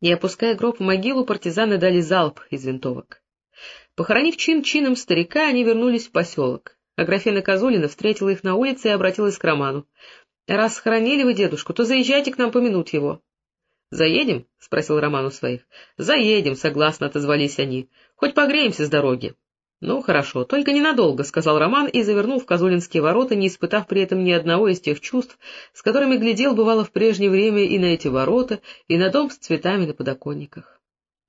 И, опуская гроб в могилу, партизаны дали залп из винтовок. Похоронив чин-чином старика, они вернулись в поселок. Аграфена Козулина встретила их на улице и обратилась к Роману. — Раз схоронили вы дедушку, то заезжайте к нам помянуть его. — Заедем? — спросил Роман у своих. — Заедем, — согласно отозвались они. — Хоть погреемся с дороги. — Ну, хорошо, только ненадолго, — сказал Роман и завернул в Козулинские ворота, не испытав при этом ни одного из тех чувств, с которыми глядел, бывало, в прежнее время и на эти ворота, и на дом с цветами на подоконниках.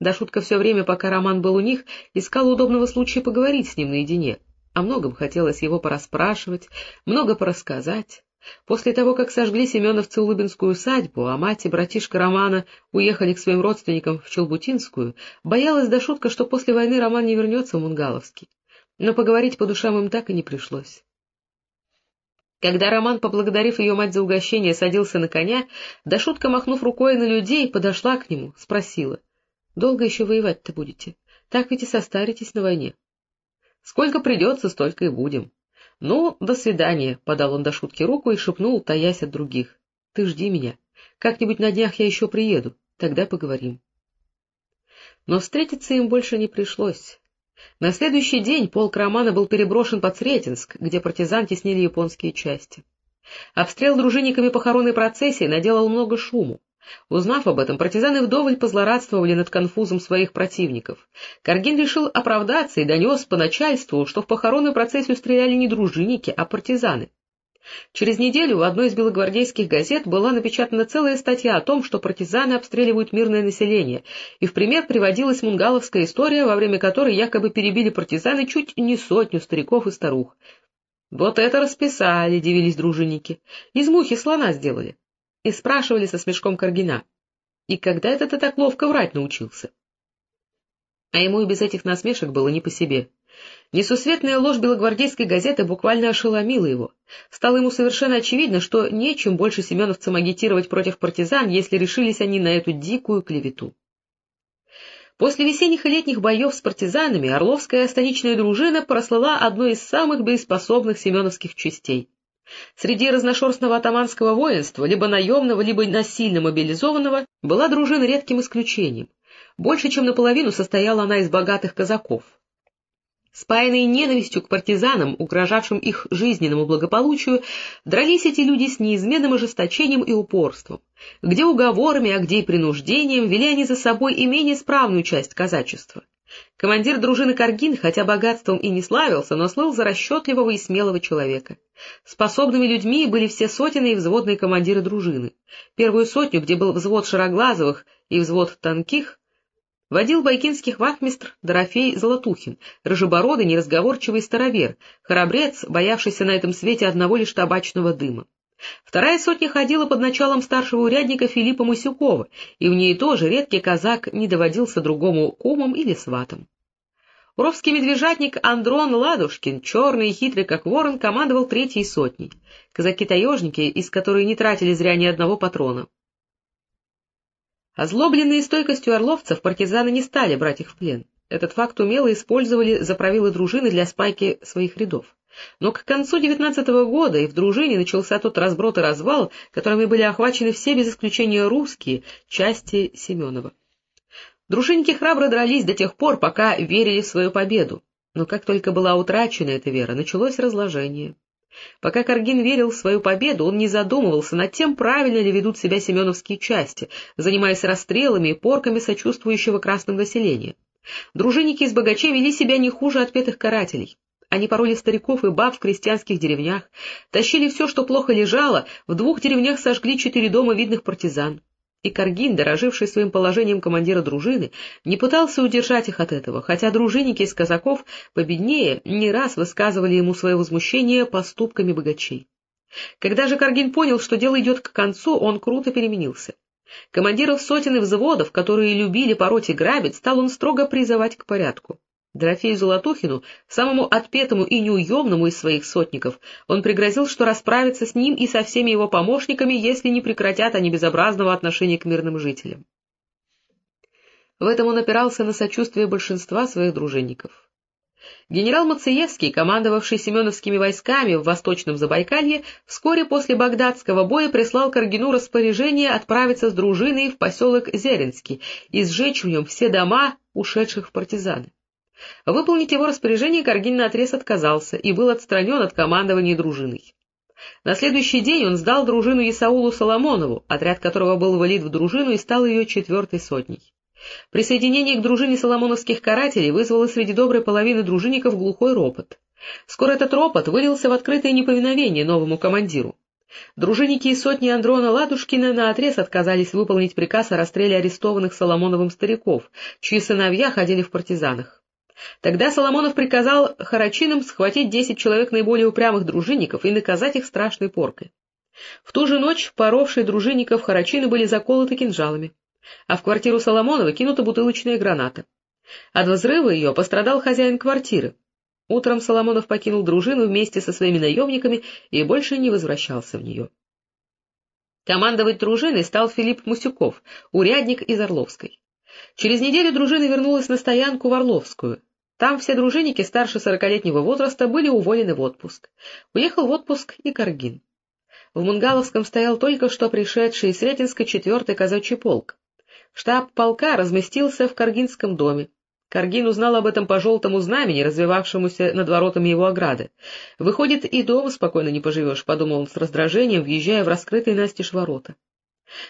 Да шутка все время, пока Роман был у них, искал удобного случая поговорить с ним наедине. О многом хотелось его порасспрашивать, много порассказать. После того, как сожгли семеновцы Улыбинскую усадьбу, а мать и братишка Романа уехали к своим родственникам в Челбутинскую, боялась до шутка, что после войны Роман не вернется в Мунгаловский. Но поговорить по душам им так и не пришлось. Когда Роман, поблагодарив ее мать за угощение, садился на коня, да шутка, махнув рукой на людей, подошла к нему, спросила. — Долго еще воевать-то будете? Так ведь и состаритесь на войне. — Сколько придется, столько и будем. — Ну, до свидания, — подал он до шутки руку и шепнул, таясь от других. — Ты жди меня. Как-нибудь на днях я еще приеду, тогда поговорим. Но встретиться им больше не пришлось. На следующий день полк Романа был переброшен под Сретенск, где партизан теснили японские части. Обстрел дружинниками похоронной процессии наделал много шуму. Узнав об этом, партизаны вдоволь позлорадствовали над конфузом своих противников. Каргин решил оправдаться и донес по начальству, что в похоронную процессию стреляли не дружинники, а партизаны. Через неделю в одной из белогвардейских газет была напечатана целая статья о том, что партизаны обстреливают мирное население, и в пример приводилась мунгаловская история, во время которой якобы перебили партизаны чуть не сотню стариков и старух. — Вот это расписали, — дивились дружинники. — Из мухи слона сделали и спрашивали со смешком Каргина. И когда это ты так ловко врать научился? А ему и без этих насмешек было не по себе. Несусветная ложь белогвардейской газеты буквально ошеломила его. Стало ему совершенно очевидно, что нечем больше семеновцам агитировать против партизан, если решились они на эту дикую клевету. После весенних и летних боев с партизанами Орловская станичная дружина прослала одной из самых боеспособных семеновских частей. Среди разношерстного атаманского воинства, либо наемного, либо насильно мобилизованного, была дружина редким исключением. Больше чем наполовину состояла она из богатых казаков. Спаянные ненавистью к партизанам, угрожавшим их жизненному благополучию, дрались эти люди с неизменным ожесточением и упорством. Где уговорами, а где и принуждением вели они за собой и менее справную часть казачества. Командир дружины Каргин, хотя богатством и не славился, но слыл за расчетливого и смелого человека. Способными людьми были все сотенные и взводные командиры дружины. Первую сотню, где был взвод Шароглазовых и взвод Танких, водил байкинских вахмистр Дорофей Золотухин, рыжебородый, неразговорчивый старовер, храбрец, боявшийся на этом свете одного лишь табачного дыма. Вторая сотня ходила под началом старшего урядника Филиппа Мусюкова, и в ней тоже редкий казак не доводился другому кумом или сватом. Уровский медвежатник Андрон Ладушкин, черный и хитрый как ворон, командовал третьей сотней. Казаки-таежники, из которой не тратили зря ни одного патрона. Озлобленные стойкостью орловцев, партизаны не стали брать их в плен. Этот факт умело использовали за правила дружины для спайки своих рядов. Но к концу девятнадцатого года и в дружине начался тот разброд и развал, которыми были охвачены все без исключения русские части Семенова. Дружинники храбро дрались до тех пор, пока верили в свою победу. Но как только была утрачена эта вера, началось разложение. Пока Каргин верил в свою победу, он не задумывался над тем, правильно ли ведут себя семеновские части, занимаясь расстрелами и порками сочувствующего красным населения. Дружинники из богачей вели себя не хуже отпетых карателей. Они пороли стариков и баб в крестьянских деревнях, тащили все, что плохо лежало, в двух деревнях сожгли четыре дома видных партизан. И Каргин, дороживший своим положением командира дружины, не пытался удержать их от этого, хотя дружинники из казаков, победнее, не раз высказывали ему свое возмущение поступками богачей. Когда же Каргин понял, что дело идет к концу, он круто переменился. Командиров сотен и взводов, которые любили пороть и грабить, стал он строго призывать к порядку. Дорофею Золотухину, самому отпетому и неуемному из своих сотников, он пригрозил, что расправится с ним и со всеми его помощниками, если не прекратят они безобразного отношения к мирным жителям. В этом он опирался на сочувствие большинства своих дружинников. Генерал Мациевский, командовавший семеновскими войсками в Восточном Забайкалье, вскоре после багдадского боя прислал Каргину распоряжение отправиться с дружиной в поселок Зеринский и сжечь в нем все дома, ушедших в партизаны. Выполнить его распоряжение Каргин наотрез отказался и был отстранен от командования дружиной. На следующий день он сдал дружину Исаулу Соломонову, отряд которого был валит в дружину и стал ее четвертой сотней. Присоединение к дружине соломоновских карателей вызвало среди доброй половины дружинников глухой ропот. Скоро этот ропот вылился в открытое неповиновение новому командиру. Дружинники и сотни Андрона Ладушкина наотрез отказались выполнить приказ о расстреле арестованных Соломоновым стариков, чьи сыновья ходили в партизанах. Тогда Соломонов приказал Харачинам схватить десять человек наиболее упрямых дружинников и наказать их страшной поркой. В ту же ночь поровшие дружинников Харачины были заколоты кинжалами а в квартиру Соломонова кинута бутылочная граната. От взрыва ее пострадал хозяин квартиры. Утром Соломонов покинул дружину вместе со своими наемниками и больше не возвращался в нее. Командовать дружиной стал Филипп Мусюков, урядник из Орловской. Через неделю дружина вернулась на стоянку в Орловскую. Там все дружинники старше сорокалетнего возраста были уволены в отпуск. Уехал в отпуск и Каргин. В Мунгаловском стоял только что пришедший из Ретинска четвертый казачий полк. Штаб полка разместился в Каргинском доме. Каргин узнал об этом по желтому знамени, развивавшемуся над воротами его ограды. «Выходит, и дома спокойно не поживешь», — подумал он с раздражением, въезжая в раскрытые настежь ворота.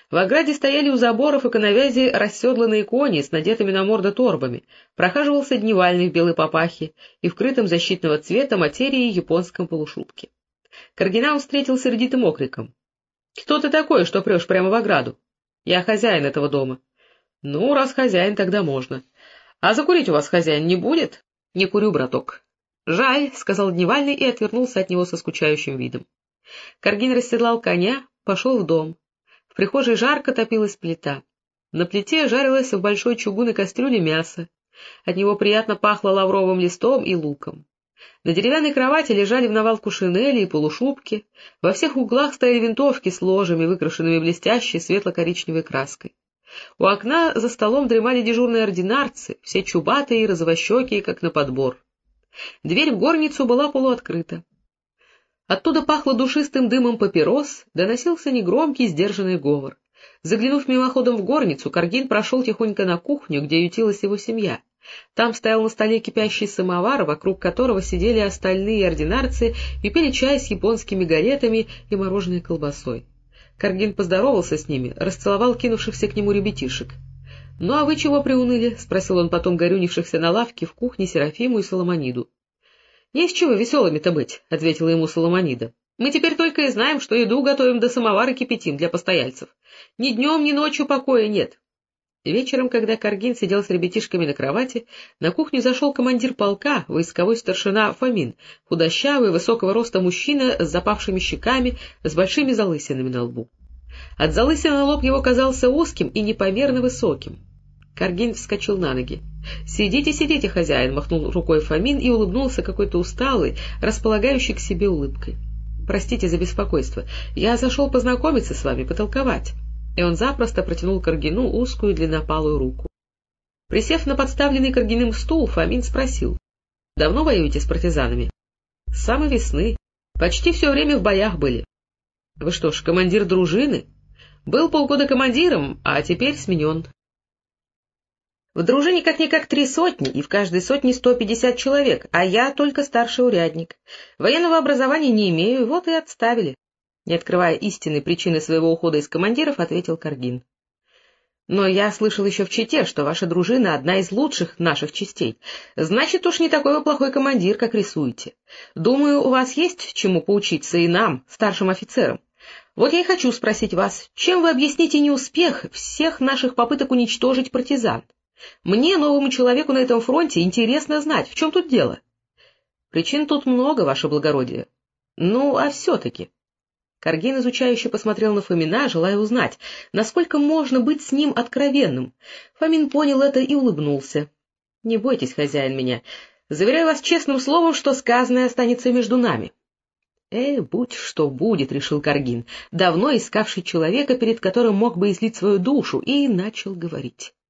В ограде стояли у заборов и коновязи расседланные кони с надетыми на морды торбами, прохаживался дневальный в белой папахе и вкрытом защитного цвета материи японском полушубке. Каргина он встретил сердитым окриком. — Кто ты такой, что прешь прямо в ограду? — Я хозяин этого дома. — Ну, раз хозяин, тогда можно. — А закурить у вас хозяин не будет? — Не курю, браток. — Жаль, — сказал Дневальный и отвернулся от него со скучающим видом. Каргин расседлал коня, пошел в дом. В прихожей жарко топилась плита. На плите жарилось в большой чугунной кастрюле мясо. От него приятно пахло лавровым листом и луком. На деревянной кровати лежали в навалку шинели и полушубки, во всех углах стояли винтовки с ложами, выкрашенными блестящей светло-коричневой краской. У окна за столом дремали дежурные ординарцы, все чубатые и розовощекие, как на подбор. Дверь в горницу была полуоткрыта. Оттуда пахло душистым дымом папирос, доносился негромкий, сдержанный говор. Заглянув мимоходом в горницу, Каргин прошел тихонько на кухню, где ютилась его семья. Там стоял на столе кипящий самовар, вокруг которого сидели остальные ординарцы и пили чай с японскими галетами и мороженой колбасой. Каргин поздоровался с ними, расцеловал кинувшихся к нему ребятишек. — Ну а вы чего приуныли? — спросил он потом горюнившихся на лавке в кухне Серафиму и Соломониду. — С чего веселыми-то быть, — ответила ему Соломонида. — Мы теперь только и знаем, что еду готовим до самовара кипятим для постояльцев. Ни днем, ни ночью покоя нет. Вечером, когда Каргин сидел с ребятишками на кровати, на кухню зашел командир полка, войсковой старшина Фомин, худощавый, высокого роста мужчина с запавшими щеками, с большими залысинами на лбу. От залысины лоб его казался узким и непомерно высоким. Каргин вскочил на ноги. — Сидите, сидите, хозяин! — махнул рукой Фомин и улыбнулся какой-то усталый, располагающий к себе улыбкой. — Простите за беспокойство. Я зашел познакомиться с вами, потолковать. И он запросто протянул Каргину узкую длиннопалую руку. Присев на подставленный Каргиным стул, Фомин спросил. — Давно воюете с партизанами? — С самой весны. Почти все время в боях были. — Вы что ж, командир дружины? — Был полгода командиром, а теперь сменен. В дружине как-никак три сотни, и в каждой сотне сто пятьдесят человек, а я только старший урядник. Военного образования не имею, вот и отставили. Не открывая истинной причины своего ухода из командиров, ответил Каргин. Но я слышал еще в Чите, что ваша дружина — одна из лучших наших частей. Значит, уж не такой вы плохой командир, как рисуете. Думаю, у вас есть чему поучиться и нам, старшим офицерам. Вот я и хочу спросить вас, чем вы объясните неуспех всех наших попыток уничтожить партизан? Мне, новому человеку на этом фронте, интересно знать, в чем тут дело. Причин тут много, ваше благородие. Ну, а все-таки... Каргин изучающе посмотрел на Фомина, желая узнать, насколько можно быть с ним откровенным. Фомин понял это и улыбнулся. — Не бойтесь, хозяин, меня. Заверяю вас честным словом, что сказанное останется между нами. — Э, будь что будет, — решил Каргин, давно искавший человека, перед которым мог бы излить свою душу, и начал говорить. —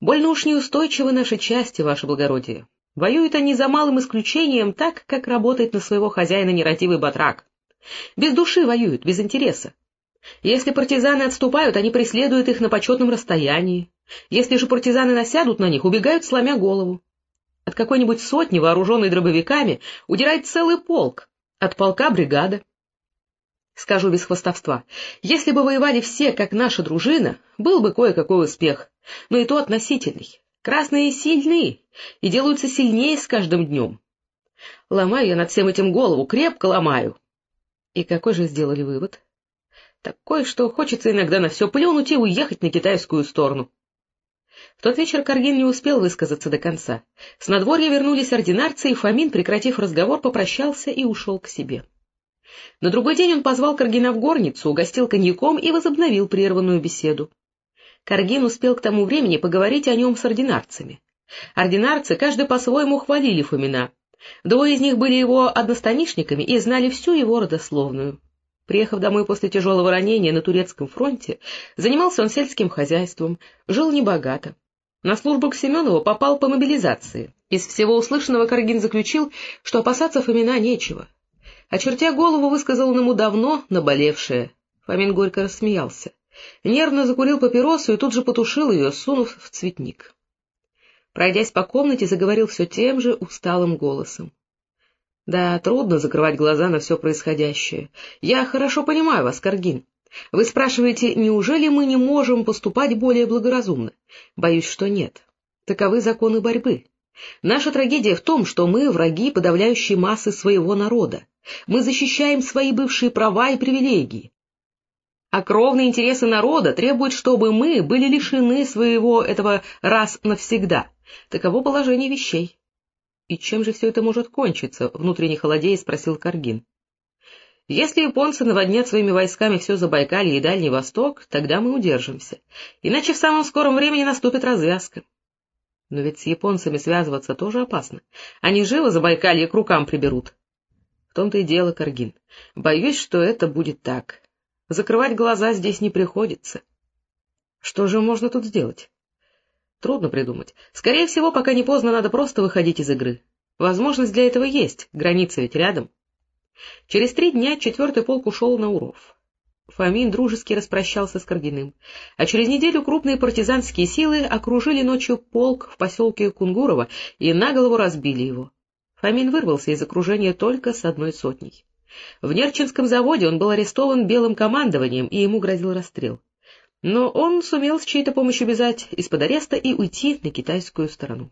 Больно уж неустойчивы наши части, ваше благородие. Воюют они за малым исключением так, как работает на своего хозяина нерадивый батрак. Без души воюют, без интереса. Если партизаны отступают, они преследуют их на почетном расстоянии. Если же партизаны насядут на них, убегают, сломя голову. От какой-нибудь сотни, вооруженной дробовиками, удирает целый полк, от полка — бригада. Скажу без хвостовства, если бы воевали все, как наша дружина, был бы кое-какой успех, но и то относительный. Красные сильны и делаются сильнее с каждым днем. Ломаю я над всем этим голову, крепко ломаю. И какой же сделали вывод? Такой, что хочется иногда на все плюнуть и уехать на китайскую сторону. В тот вечер Каргин не успел высказаться до конца. С надворья вернулись ординарцы, и Фомин, прекратив разговор, попрощался и ушел к себе. На другой день он позвал Каргина в горницу, угостил коньяком и возобновил прерванную беседу. Каргин успел к тому времени поговорить о нем с ординарцами. Ординарцы каждый по-своему хвалили Фомина. Двое из них были его одностанишниками и знали всю его родословную. Приехав домой после тяжелого ранения на турецком фронте, занимался он сельским хозяйством, жил небогато. На службу к Семенову попал по мобилизации. Из всего услышанного Каргин заключил, что опасаться Фомина нечего. Очертя голову, высказал он ему давно наболевшее. Фомин горько рассмеялся. Нервно закурил папиросу и тут же потушил ее, сунув в цветник. Пройдясь по комнате, заговорил все тем же усталым голосом. — Да, трудно закрывать глаза на все происходящее. Я хорошо понимаю вас, Каргин. Вы спрашиваете, неужели мы не можем поступать более благоразумно? Боюсь, что нет. Таковы законы борьбы. Наша трагедия в том, что мы враги подавляющей массы своего народа. Мы защищаем свои бывшие права и привилегии. А кровные интересы народа требуют, чтобы мы были лишены своего этого раз навсегда. Таково положение вещей. — И чем же все это может кончиться? — внутренне холодея спросил Каргин. — Если японцы наводнят своими войсками все Забайкалье и Дальний Восток, тогда мы удержимся. Иначе в самом скором времени наступит развязка. Но ведь с японцами связываться тоже опасно. Они живо Забайкалье к рукам приберут. В том-то и дело, Каргин. Боюсь, что это будет так. Закрывать глаза здесь не приходится. Что же можно тут сделать? Трудно придумать. Скорее всего, пока не поздно, надо просто выходить из игры. Возможность для этого есть, граница ведь рядом. Через три дня четвертый полк ушел на Уров. Фомин дружески распрощался с Каргиным, а через неделю крупные партизанские силы окружили ночью полк в поселке Кунгурово и наголову разбили его. Фомин вырвался из окружения только с одной сотней. В Нерчинском заводе он был арестован белым командованием, и ему грозил расстрел. Но он сумел с чьей-то помощью бежать из-под ареста и уйти на китайскую сторону.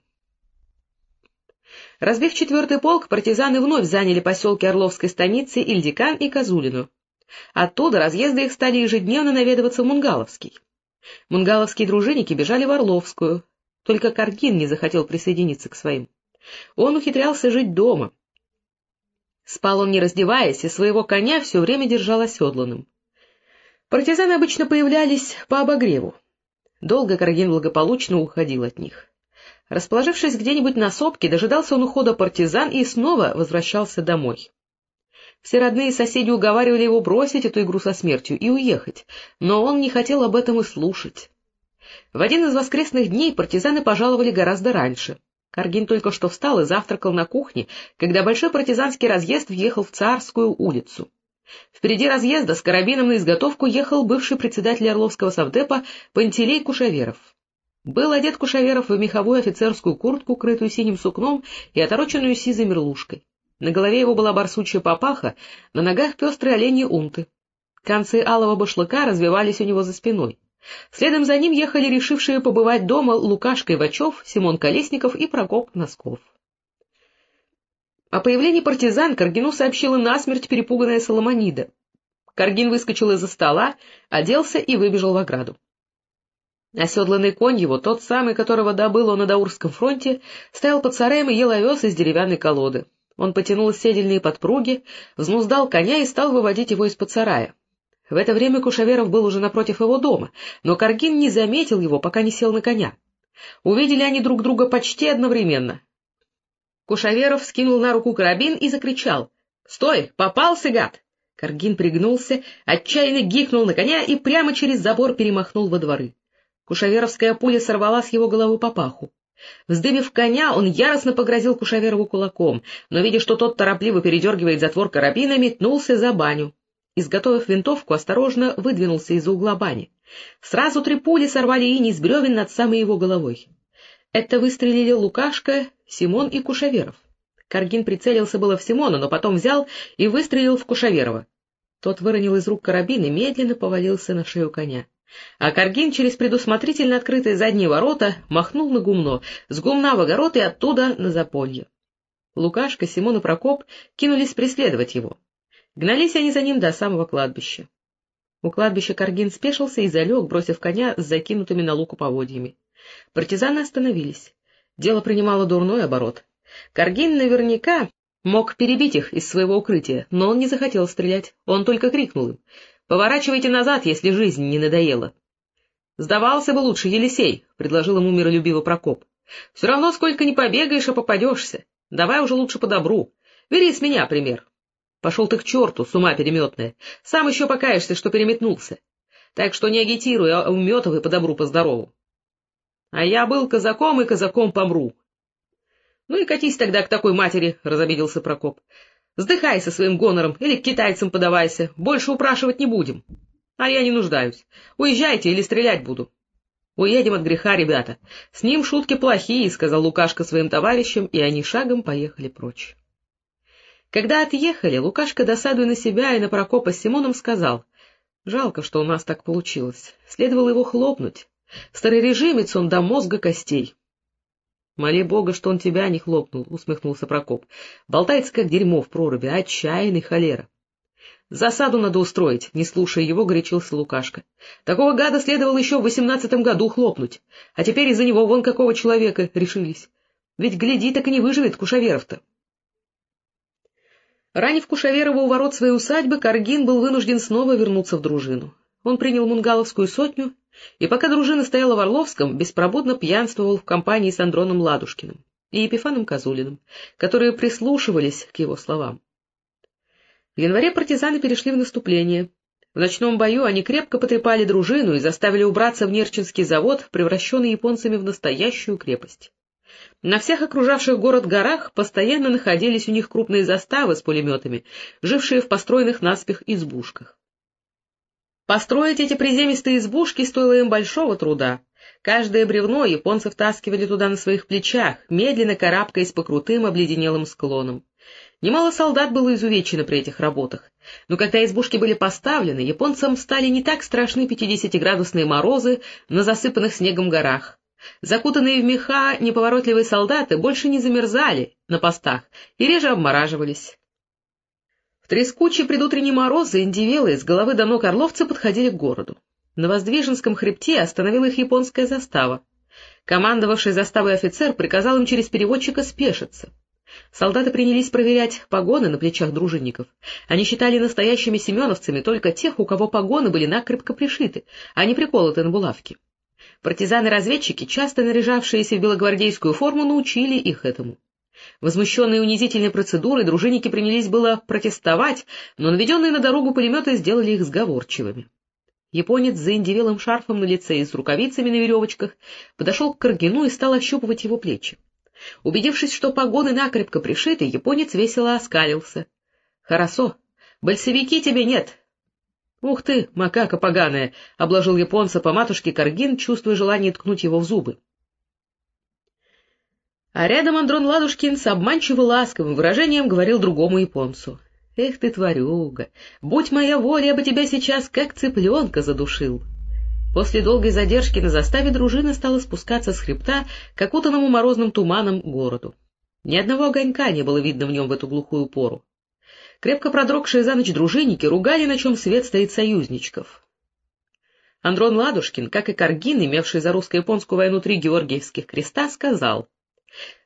Разбив четвертый полк, партизаны вновь заняли поселки Орловской станицы Ильдикан и Козулину. Оттуда разъезды их стали ежедневно наведываться в Мунгаловский. Мунгаловские дружинники бежали в Орловскую, только Каргин не захотел присоединиться к своим. Он ухитрялся жить дома, Спал он не раздеваясь, и своего коня все время держал оседланным. Партизаны обычно появлялись по обогреву. Долго Каргин благополучно уходил от них. Расположившись где-нибудь на сопке, дожидался он ухода партизан и снова возвращался домой. Все родные соседи уговаривали его бросить эту игру со смертью и уехать, но он не хотел об этом и слушать. В один из воскресных дней партизаны пожаловали гораздо раньше. Каргин только что встал и завтракал на кухне, когда большой партизанский разъезд въехал в Царскую улицу. Впереди разъезда с карабином на изготовку ехал бывший председатель Орловского совдепа Пантелей Кушаверов. Был одет Кушаверов в меховую офицерскую куртку, крытую синим сукном и отороченную сизой мерлушкой. На голове его была барсучья папаха, на ногах пестрые оленьи унты. Концы алого башлыка развивались у него за спиной. Следом за ним ехали решившие побывать дома Лукашка Ивачев, Симон Колесников и Прокоп Носков. О появлении партизан Каргину сообщила насмерть перепуганная Соломонида. Каргин выскочил из-за стола, оделся и выбежал в ограду. Оседланный конь его, тот самый, которого добыл он на Даурском фронте, стоял под сараем и ел овес из деревянной колоды. Он потянул седельные подпруги, взнуздал коня и стал выводить его из-под сарая. В это время Кушаверов был уже напротив его дома, но Каргин не заметил его, пока не сел на коня. Увидели они друг друга почти одновременно. Кушаверов скинул на руку карабин и закричал. — Стой! Попался, гад! Каргин пригнулся, отчаянно гикнул на коня и прямо через забор перемахнул во дворы. Кушаверовская пуля сорвала с его головы папаху. Вздыбив коня, он яростно погрозил Кушаверову кулаком, но, видя, что тот торопливо передергивает затвор карабина, метнулся за баню. Изготовив винтовку, осторожно выдвинулся из-за угла бани. Сразу три пули сорвали иней с бревен над самой его головой. Это выстрелили Лукашка, Симон и Кушаверов. Каргин прицелился было в Симона, но потом взял и выстрелил в Кушаверова. Тот выронил из рук карабин и медленно повалился на шею коня. А Каргин через предусмотрительно открытые задние ворота махнул на гумно, с гумна в огород и оттуда на заполье. Лукашка, Симон и Прокоп кинулись преследовать его. Гнались они за ним до самого кладбища. У кладбища Каргин спешился и залег, бросив коня с закинутыми на луку поводьями. Партизаны остановились. Дело принимало дурной оборот. Каргин наверняка мог перебить их из своего укрытия, но он не захотел стрелять, он только крикнул им Поворачивайте назад, если жизнь не надоела. — Сдавался бы лучше Елисей, — предложил ему миролюбиво Прокоп. — Все равно сколько не побегаешь, а попадешься. Давай уже лучше по добру. Бери с меня пример. Пошел ты к черту, с ума переметная. Сам еще покаешься, что переметнулся. Так что не агитируй, а уметывай по добру, по здорову. А я был казаком и казаком помру. — Ну и катись тогда к такой матери, — разобиделся Прокоп. Сдыхай со своим гонором или к китайцам подавайся, больше упрашивать не будем. А я не нуждаюсь. Уезжайте или стрелять буду. — Уедем от греха, ребята. С ним шутки плохие, — сказал Лукашка своим товарищам, и они шагом поехали прочь. Когда отъехали, Лукашка, досадуя на себя и на Прокопа с Симоном, сказал, — Жалко, что у нас так получилось. Следовало его хлопнуть. Старорежимец он до мозга костей. — Моли Бога, что он тебя не хлопнул, — усмехнулся Прокоп. — Болтается, как дерьмо в проруби, отчаянный холера. — Засаду надо устроить, — не слушая его, горячился Лукашка. — Такого гада следовало еще в восемнадцатом году хлопнуть, а теперь из-за него вон какого человека решились. Ведь, гляди, так и не выживет Кушаверов-то. Ранив Кушаверова у ворот своей усадьбы, Каргин был вынужден снова вернуться в дружину. Он принял Мунгаловскую сотню и пока дружина стояла в Орловском, беспробудно пьянствовал в компании с Андроном Ладушкиным и Епифаном Козулиным, которые прислушивались к его словам. В январе партизаны перешли в наступление. В ночном бою они крепко потрепали дружину и заставили убраться в Нерчинский завод, превращенный японцами в настоящую крепость. На всех окружавших город горах постоянно находились у них крупные заставы с пулеметами, жившие в построенных наспех избушках. Построить эти приземистые избушки стоило им большого труда. Каждое бревно японцы втаскивали туда на своих плечах, медленно карабкаясь по крутым обледенелым склонам. Немало солдат было изувечено при этих работах, но когда избушки были поставлены, японцам стали не так страшны пятидесятиградусные морозы на засыпанных снегом горах. Закутанные в меха неповоротливые солдаты больше не замерзали на постах и реже обмораживались. В трескучие предутренние морозы индивелы с головы до ног орловцы подходили к городу. На Воздвиженском хребте остановила их японская застава. Командовавший заставой офицер приказал им через переводчика спешиться. Солдаты принялись проверять погоны на плечах дружинников. Они считали настоящими семеновцами только тех, у кого погоны были накрепко пришиты, а не приколоты на булавки. Партизаны-разведчики, часто наряжавшиеся в белогвардейскую форму, научили их этому. Возмущенные унизительной процедурой, дружинники принялись было протестовать, но наведенные на дорогу пулеметы сделали их сговорчивыми. Японец с заиндивелым шарфом на лице и с рукавицами на веревочках подошел к Каргину и стал ощупывать его плечи. Убедившись, что погоны накрепко пришиты, японец весело оскалился. — Хорошо, большевики тебе нет. — Ух ты, макака поганая! — обложил японца по матушке Каргин, чувствуя желание ткнуть его в зубы. А рядом Андрон Ладушкин с обманчиво ласковым выражением говорил другому японцу. — Эх ты, тварюга! Будь моя воля, я бы тебя сейчас как цыпленка задушил. После долгой задержки на заставе дружина стала спускаться с хребта к окутанному морозным туманом городу. Ни одного огонька не было видно в нем в эту глухую пору. Крепко продрогшие за ночь дружинники ругали, на чем свет стоит союзничков. Андрон Ладушкин, как и Каргин, имевший за русско-японскую войну три георгиевских креста, сказал —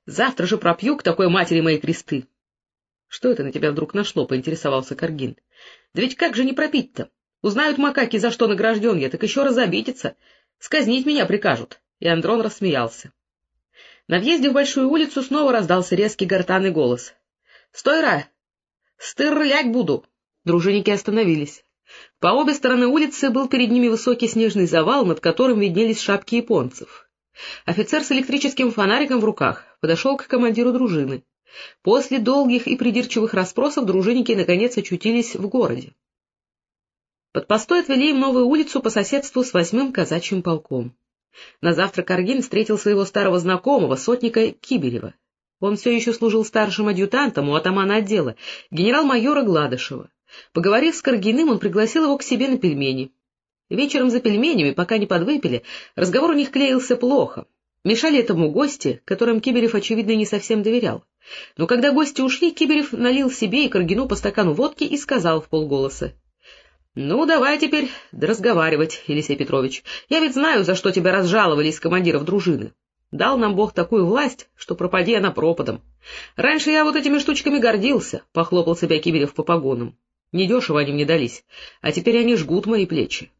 Завтра же пропью к такой матери мои кресты. — Что это на тебя вдруг нашло? — поинтересовался Каргин. — Да ведь как же не пропить-то? Узнают макаки, за что награжден я, так еще раз обидятся. Сказнить меня прикажут. И Андрон рассмеялся. На въезде в Большую улицу снова раздался резкий гортанный голос. — Стой, Ра! Стырлять буду! Дружинники остановились. По обе стороны улицы был перед ними высокий снежный завал, над которым виднелись шапки японцев. Офицер с электрическим фонариком в руках подошел к командиру дружины. После долгих и придирчивых расспросов дружинники наконец очутились в городе. Под постой отвели им новую улицу по соседству с восьмым казачьим полком. На завтра Каргин встретил своего старого знакомого, сотника Кибелева. Он все еще служил старшим адъютантом у атамана отдела, генерал-майора Гладышева. Поговорив с Каргиным, он пригласил его к себе на пельмени. Вечером за пельменями, пока не подвыпили, разговор у них клеился плохо. Мешали этому гости, которым Кибелев, очевидно, не совсем доверял. Но когда гости ушли, Кибелев налил себе и Каргину по стакану водки и сказал в полголоса. — Ну, давай теперь разговаривать, Елисей Петрович. Я ведь знаю, за что тебя разжаловали из командиров дружины. Дал нам Бог такую власть, что пропади она пропадом. Раньше я вот этими штучками гордился, — похлопал себя Кибелев по погонам. Недешево они мне дались, а теперь они жгут мои плечи.